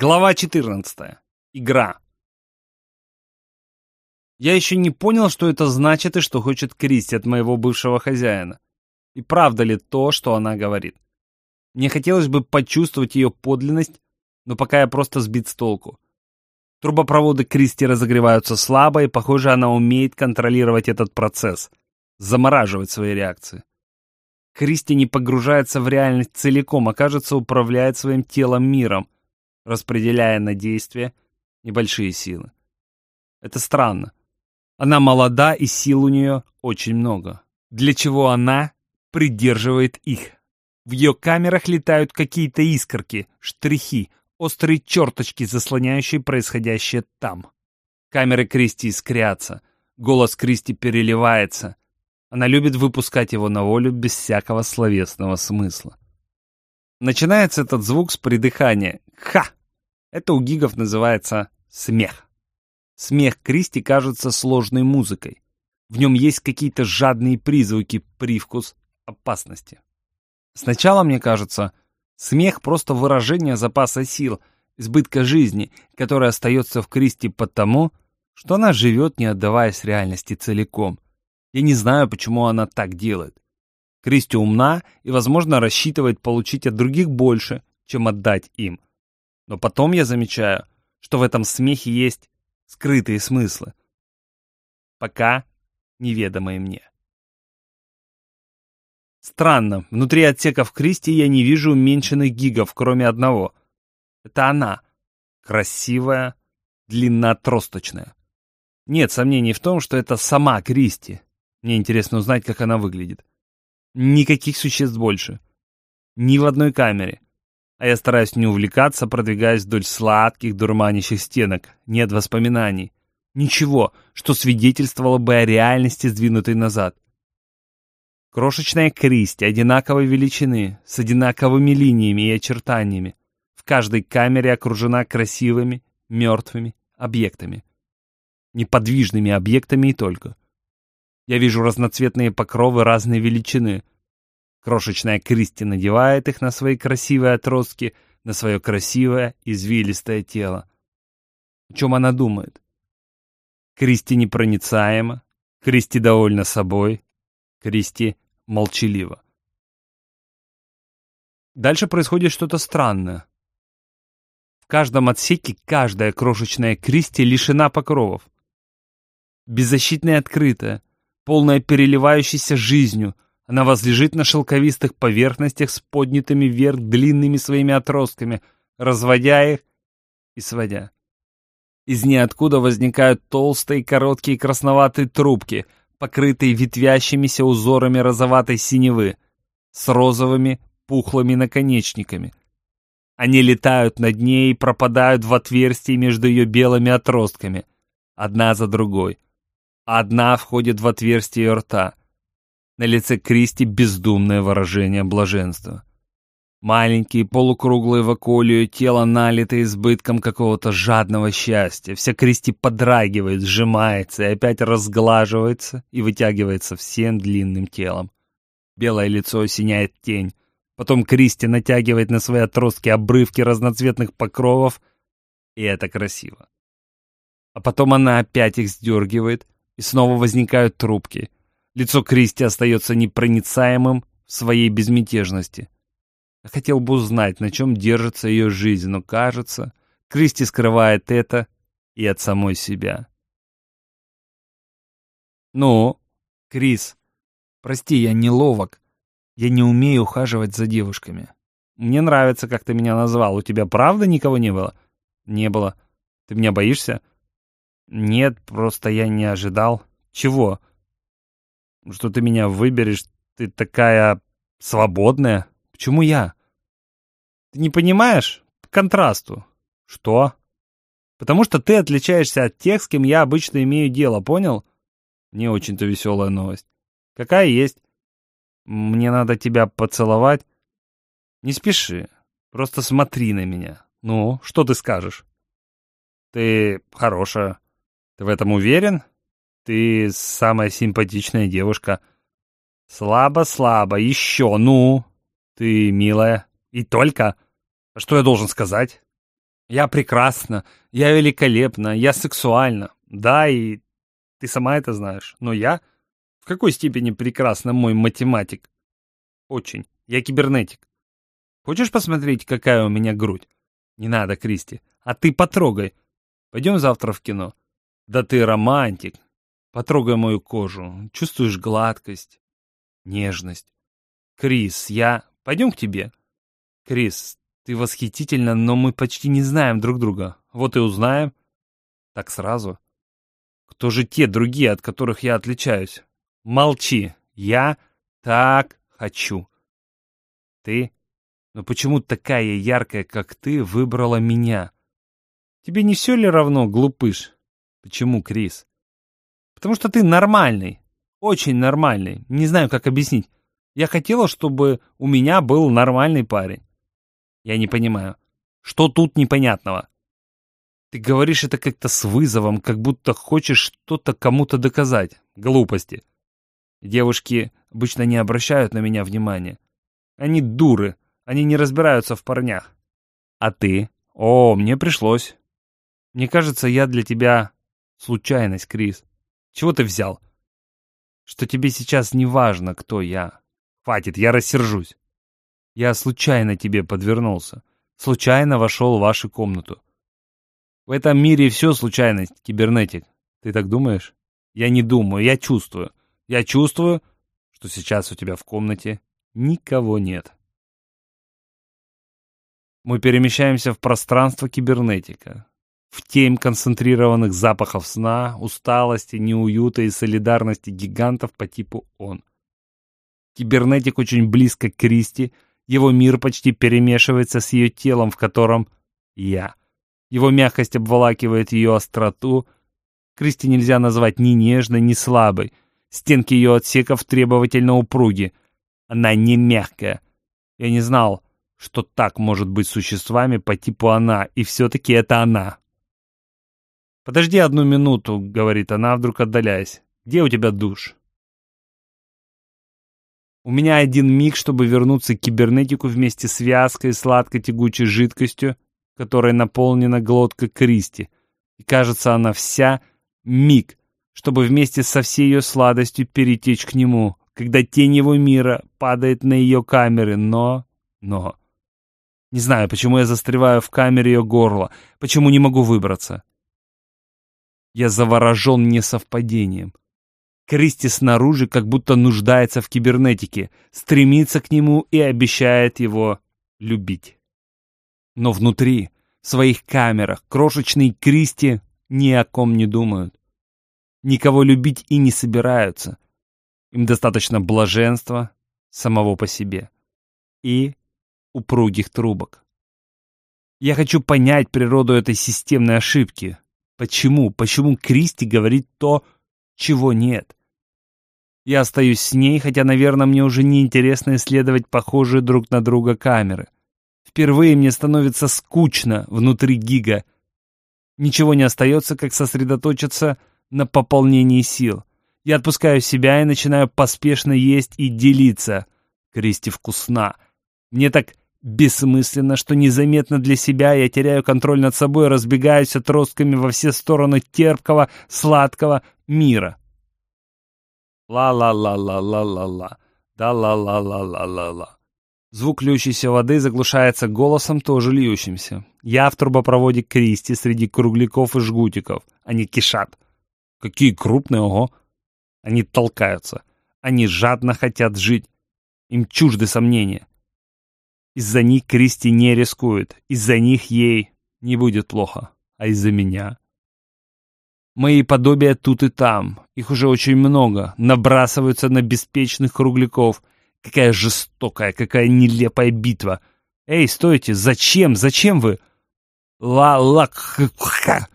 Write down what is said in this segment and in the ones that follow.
Глава 14. Игра. Я еще не понял, что это значит и что хочет Кристи от моего бывшего хозяина. И правда ли то, что она говорит. Мне хотелось бы почувствовать ее подлинность, но пока я просто сбит с толку. Трубопроводы Кристи разогреваются слабо, и, похоже, она умеет контролировать этот процесс, замораживать свои реакции. Кристи не погружается в реальность целиком, а, кажется, управляет своим телом миром, распределяя на действия небольшие силы. Это странно. Она молода, и сил у нее очень много. Для чего она придерживает их? В ее камерах летают какие-то искорки, штрихи, острые черточки, заслоняющие происходящее там. Камеры Кристи искрятся, голос Кристи переливается. Она любит выпускать его на волю без всякого словесного смысла. Начинается этот звук с придыхания. Ха! Это у гигов называется смех. Смех Кристи кажется сложной музыкой. В нем есть какие-то жадные призвуки, привкус опасности. Сначала, мне кажется, смех просто выражение запаса сил, избытка жизни, который остается в Кристи потому, что она живет, не отдаваясь реальности целиком. Я не знаю, почему она так делает. Кристи умна и, возможно, рассчитывает получить от других больше, чем отдать им. Но потом я замечаю, что в этом смехе есть скрытые смыслы. Пока неведомые мне. Странно, внутри отсеков Кристи я не вижу уменьшенных гигов, кроме одного. Это она. Красивая, длиннотросточная. Нет сомнений в том, что это сама Кристи. Мне интересно узнать, как она выглядит. Никаких существ больше. Ни в одной камере. А я стараюсь не увлекаться, продвигаясь вдоль сладких, дурманящих стенок. Нет воспоминаний. Ничего, что свидетельствовало бы о реальности, сдвинутой назад. Крошечная Кристи одинаковой величины, с одинаковыми линиями и очертаниями. В каждой камере окружена красивыми, мертвыми объектами. Неподвижными объектами и только. Я вижу разноцветные покровы разной величины — Крошечная Кристи надевает их на свои красивые отростки, на свое красивое, извилистое тело. О чем она думает? Кристи непроницаема, Кристи довольна собой, Кристи молчалива. Дальше происходит что-то странное. В каждом отсеке каждая крошечная Кристи лишена покровов. Беззащитная открытая, полная переливающейся жизнью — она возлежит на шелковистых поверхностях с поднятыми вверх длинными своими отростками, разводя их и сводя. Из ниоткуда возникают толстые короткие красноватые трубки, покрытые ветвящимися узорами розоватой синевы, с розовыми пухлыми наконечниками. Они летают над ней и пропадают в отверстии между ее белыми отростками, одна за другой. Одна входит в отверстие рта — на лице Кристи бездумное выражение блаженства. Маленькие полукруглые ваколию, тело налито избытком какого-то жадного счастья. Вся Кристи подрагивает, сжимается и опять разглаживается и вытягивается всем длинным телом. Белое лицо осеняет тень. Потом Кристи натягивает на свои отростки обрывки разноцветных покровов, и это красиво. А потом она опять их сдергивает, и снова возникают трубки — Лицо Кристи остается непроницаемым в своей безмятежности. Я хотел бы узнать, на чем держится ее жизнь, но, кажется, Кристи скрывает это и от самой себя. «Ну, Крис, прости, я неловок. Я не умею ухаживать за девушками. Мне нравится, как ты меня назвал. У тебя правда никого не было?» «Не было. Ты меня боишься?» «Нет, просто я не ожидал». «Чего?» что ты меня выберешь. Ты такая свободная. Почему я? Ты не понимаешь? По контрасту. Что? Потому что ты отличаешься от тех, с кем я обычно имею дело, понял? Не очень-то веселая новость. Какая есть. Мне надо тебя поцеловать. Не спеши. Просто смотри на меня. Ну, что ты скажешь? Ты хорошая. Ты в этом уверен? Ты самая симпатичная девушка. Слабо-слабо, еще, ну. Ты милая. И только. А что я должен сказать? Я прекрасна, я великолепна, я сексуальна. Да, и ты сама это знаешь. Но я в какой степени прекрасна, мой математик? Очень. Я кибернетик. Хочешь посмотреть, какая у меня грудь? Не надо, Кристи. А ты потрогай. Пойдем завтра в кино. Да ты романтик. Потрогай мою кожу. Чувствуешь гладкость, нежность. Крис, я... Пойдем к тебе. Крис, ты восхитительна, но мы почти не знаем друг друга. Вот и узнаем. Так сразу. Кто же те другие, от которых я отличаюсь? Молчи. Я так хочу. Ты? Но почему такая яркая, как ты, выбрала меня? Тебе не все ли равно, глупыш? Почему, Крис? Потому что ты нормальный. Очень нормальный. Не знаю, как объяснить. Я хотела, чтобы у меня был нормальный парень. Я не понимаю. Что тут непонятного? Ты говоришь это как-то с вызовом, как будто хочешь что-то кому-то доказать. Глупости. Девушки обычно не обращают на меня внимания. Они дуры. Они не разбираются в парнях. А ты? О, мне пришлось. Мне кажется, я для тебя случайность, Крис. Чего ты взял? Что тебе сейчас не важно, кто я. Хватит, я рассержусь. Я случайно тебе подвернулся. Случайно вошел в вашу комнату. В этом мире все случайность, кибернетик. Ты так думаешь? Я не думаю, я чувствую. Я чувствую, что сейчас у тебя в комнате никого нет. Мы перемещаемся в пространство кибернетика. В тень концентрированных запахов сна, усталости, неуюта и солидарности гигантов по типу он. Кибернетик очень близко к Кристи, его мир почти перемешивается с ее телом, в котором я. Его мягкость обволакивает ее остроту. Кристи нельзя назвать ни нежной, ни слабой. Стенки ее отсеков требовательно упруги. Она не мягкая. Я не знал, что так может быть существами по типу она, и все-таки это она. «Подожди одну минуту», — говорит она, вдруг отдаляясь. «Где у тебя душ?» У меня один миг, чтобы вернуться к кибернетику вместе с вязкой, сладко-тягучей жидкостью, которой наполнена глотка Кристи. И кажется, она вся миг, чтобы вместе со всей ее сладостью перетечь к нему, когда тень его мира падает на ее камеры, но... но... Не знаю, почему я застреваю в камере ее горла, почему не могу выбраться. Я заворожен несовпадением. Кристи снаружи как будто нуждается в кибернетике, стремится к нему и обещает его любить. Но внутри, в своих камерах, крошечные Кристи ни о ком не думают. Никого любить и не собираются. Им достаточно блаженства самого по себе и упругих трубок. Я хочу понять природу этой системной ошибки. Почему? Почему Кристи говорит то, чего нет? Я остаюсь с ней, хотя, наверное, мне уже не интересно исследовать похожие друг на друга камеры. Впервые мне становится скучно внутри гига. Ничего не остается, как сосредоточиться на пополнении сил. Я отпускаю себя и начинаю поспешно есть и делиться. Кристи вкусна. Мне так бессмысленно, что незаметно для себя я теряю контроль над собой, разбегаюсь отростками во все стороны терпкого, сладкого мира. Ла-ла-ла-ла-ла-ла-ла. Да-ла-ла-ла-ла-ла-ла. Звук льющейся воды заглушается голосом, тоже льющимся. Я в трубопроводе Кристи среди кругляков и жгутиков. Они кишат. Какие крупные, ого! Они толкаются. Они жадно хотят жить. Им чужды сомнения. Из-за них Кристи не рискует. Из-за них ей не будет плохо. А из-за меня Мои подобия тут и там, их уже очень много, набрасываются на беспечных кругляков. Какая жестокая, какая нелепая битва. Эй, стойте, зачем, зачем вы? Ла-ла-ха.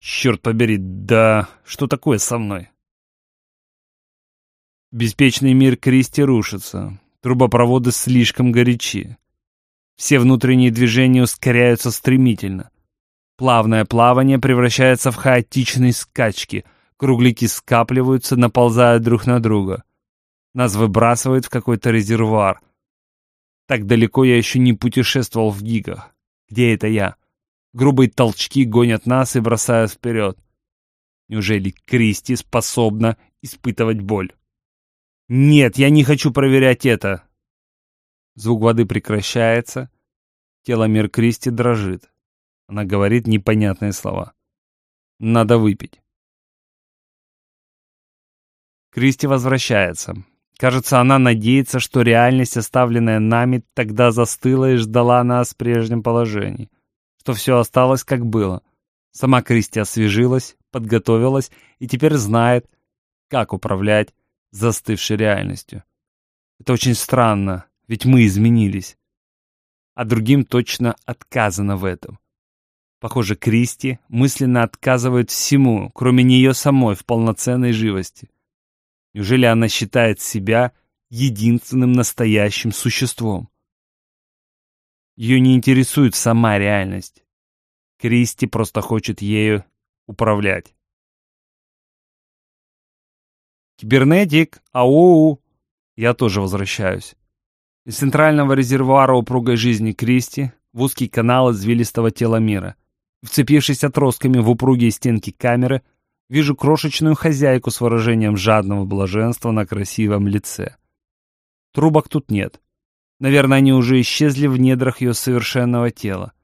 Черт побери, да что такое со мной? Беспечный мир Кристи рушится. Трубопроводы слишком горячи. Все внутренние движения ускоряются стремительно. Плавное плавание превращается в хаотичные скачки. Кругляки скапливаются, наползают друг на друга. Нас выбрасывает в какой-то резервуар. Так далеко я еще не путешествовал в гигах. Где это я? Грубые толчки гонят нас и бросают вперед. Неужели Кристи способна испытывать боль? Нет, я не хочу проверять это. Звук воды прекращается. Тело мир Кристи дрожит. Она говорит непонятные слова. Надо выпить. Кристи возвращается. Кажется, она надеется, что реальность, оставленная нами, тогда застыла и ждала нас в прежнем положении. Что все осталось как было. Сама Кристи освежилась, подготовилась и теперь знает, как управлять застывшей реальностью. Это очень странно, ведь мы изменились. А другим точно отказано в этом. Похоже, Кристи мысленно отказывает всему, кроме нее самой, в полноценной живости. Неужели она считает себя единственным настоящим существом? Ее не интересует сама реальность. Кристи просто хочет ею управлять. Кибернетик, ау! Я тоже возвращаюсь. Из центрального резервуара упругой жизни Кристи в узкий канал извилистого тела мира. Вцепившись отростками в упругие стенки камеры, вижу крошечную хозяйку с выражением жадного блаженства на красивом лице. Трубок тут нет. Наверное, они уже исчезли в недрах ее совершенного тела.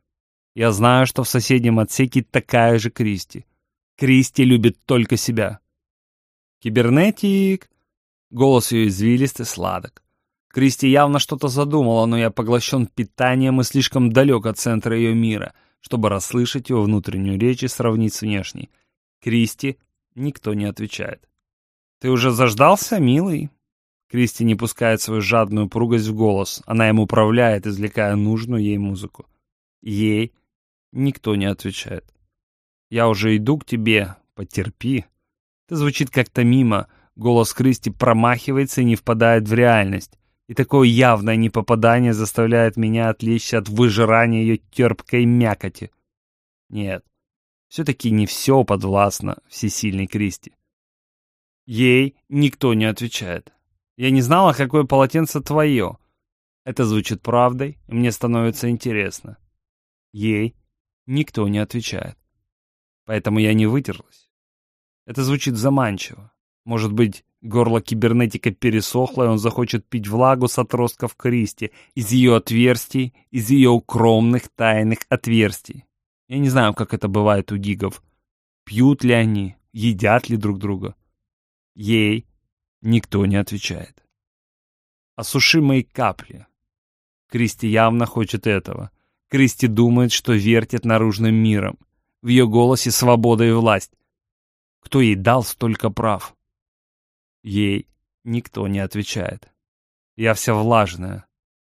Я знаю, что в соседнем отсеке такая же Кристи. Кристи любит только себя. Кибернетик. Голос ее извилистый, сладок. Кристи явно что-то задумала, но я поглощен питанием и слишком далек от центра ее мира, чтобы расслышать его внутреннюю речь и сравнить с внешней. Кристи никто не отвечает. «Ты уже заждался, милый?» Кристи не пускает свою жадную пругость в голос. Она им управляет, извлекая нужную ей музыку. Ей Никто не отвечает. «Я уже иду к тебе, потерпи». Это звучит как-то мимо. Голос Кристи промахивается и не впадает в реальность. И такое явное непопадание заставляет меня отвлечься от выжирания ее терпкой мякоти. Нет, все-таки не все подвластно всесильной Кристи. Ей никто не отвечает. Я не знала, какое полотенце твое. Это звучит правдой, и мне становится интересно. Ей Никто не отвечает. Поэтому я не вытерлась. Это звучит заманчиво. Может быть, горло кибернетика пересохло, и он захочет пить влагу с отростков Кристи, из ее отверстий, из ее укромных тайных отверстий. Я не знаю, как это бывает у гигов. Пьют ли они, едят ли друг друга. Ей никто не отвечает. Осушимые капли. Кристи явно хочет этого. Кристи думает, что вертит наружным миром. В ее голосе свобода и власть. Кто ей дал столько прав? Ей никто не отвечает. Я вся влажная,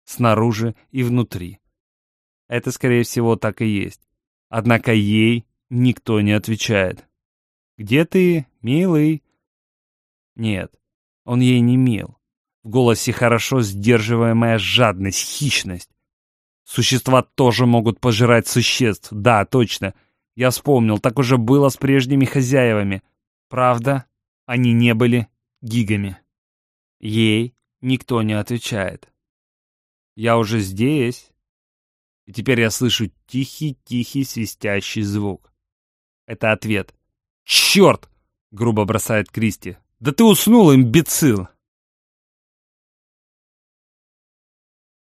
снаружи и внутри. Это, скорее всего, так и есть. Однако ей никто не отвечает. «Где ты, милый?» Нет, он ей не мил. В голосе хорошо сдерживаемая жадность, хищность. Существа тоже могут пожирать существ. Да, точно. Я вспомнил, так уже было с прежними хозяевами. Правда, они не были гигами. Ей никто не отвечает. Я уже здесь. И теперь я слышу тихий-тихий свистящий звук. Это ответ. «Черт!» — грубо бросает Кристи. «Да ты уснул, имбецил!»